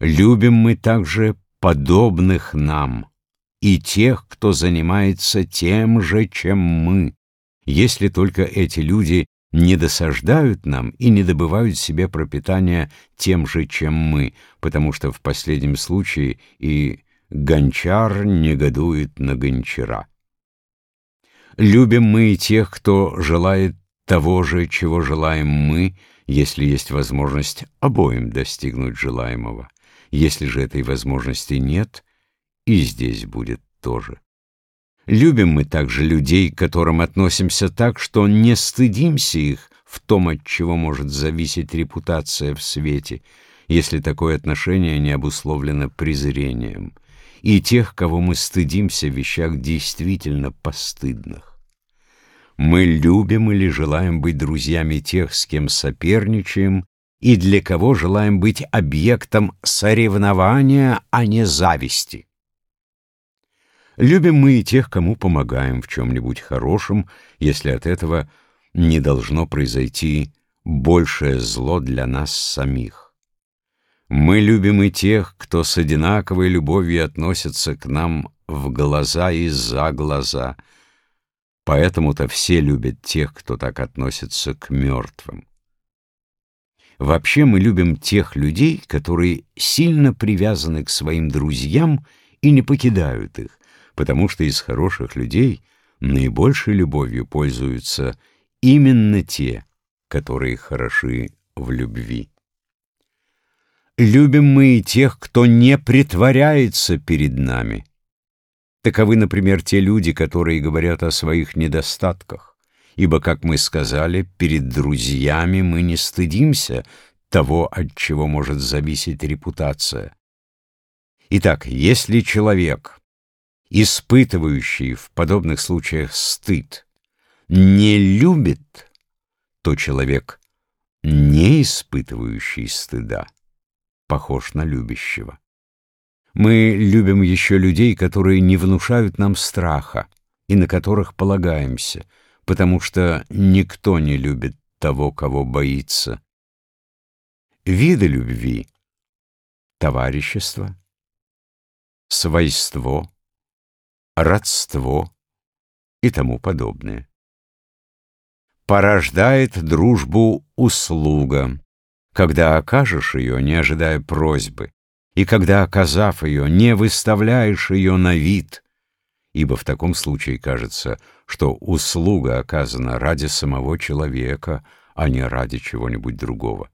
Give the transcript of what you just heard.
Любим мы также подобных нам и тех, кто занимается тем же, чем мы, если только эти люди не досаждают нам и не добывают себе пропитания тем же, чем мы, потому что в последнем случае и гончар негодует на гончара. Любим мы и тех, кто желает того же, чего желаем мы, если есть возможность обоим достигнуть желаемого. Если же этой возможности нет, и здесь будет тоже. Любим мы также людей, к которым относимся так, что не стыдимся их в том, от чего может зависеть репутация в свете, если такое отношение не обусловлено презрением, и тех, кого мы стыдимся в вещах действительно постыдных. Мы любим или желаем быть друзьями тех, с кем соперничаем, и для кого желаем быть объектом соревнования, а не зависти. Любим мы и тех, кому помогаем в чем-нибудь хорошем, если от этого не должно произойти большее зло для нас самих. Мы любим и тех, кто с одинаковой любовью относится к нам в глаза и за глаза. Поэтому-то все любят тех, кто так относится к мертвым. Вообще мы любим тех людей, которые сильно привязаны к своим друзьям и не покидают их, потому что из хороших людей наибольшей любовью пользуются именно те, которые хороши в любви. Любим мы и тех, кто не притворяется перед нами. Таковы, например, те люди, которые говорят о своих недостатках, ибо, как мы сказали, перед друзьями мы не стыдимся того, от чего может зависеть репутация. Итак, если человек испытывающий в подобных случаях стыд, не любит, то человек, не испытывающий стыда, похож на любящего. Мы любим еще людей, которые не внушают нам страха и на которых полагаемся, потому что никто не любит того, кого боится. Виды любви — товарищество, свойство, родство и тому подобное. Порождает дружбу услуга, когда окажешь ее, не ожидая просьбы, и когда, оказав ее, не выставляешь ее на вид, ибо в таком случае кажется, что услуга оказана ради самого человека, а не ради чего-нибудь другого.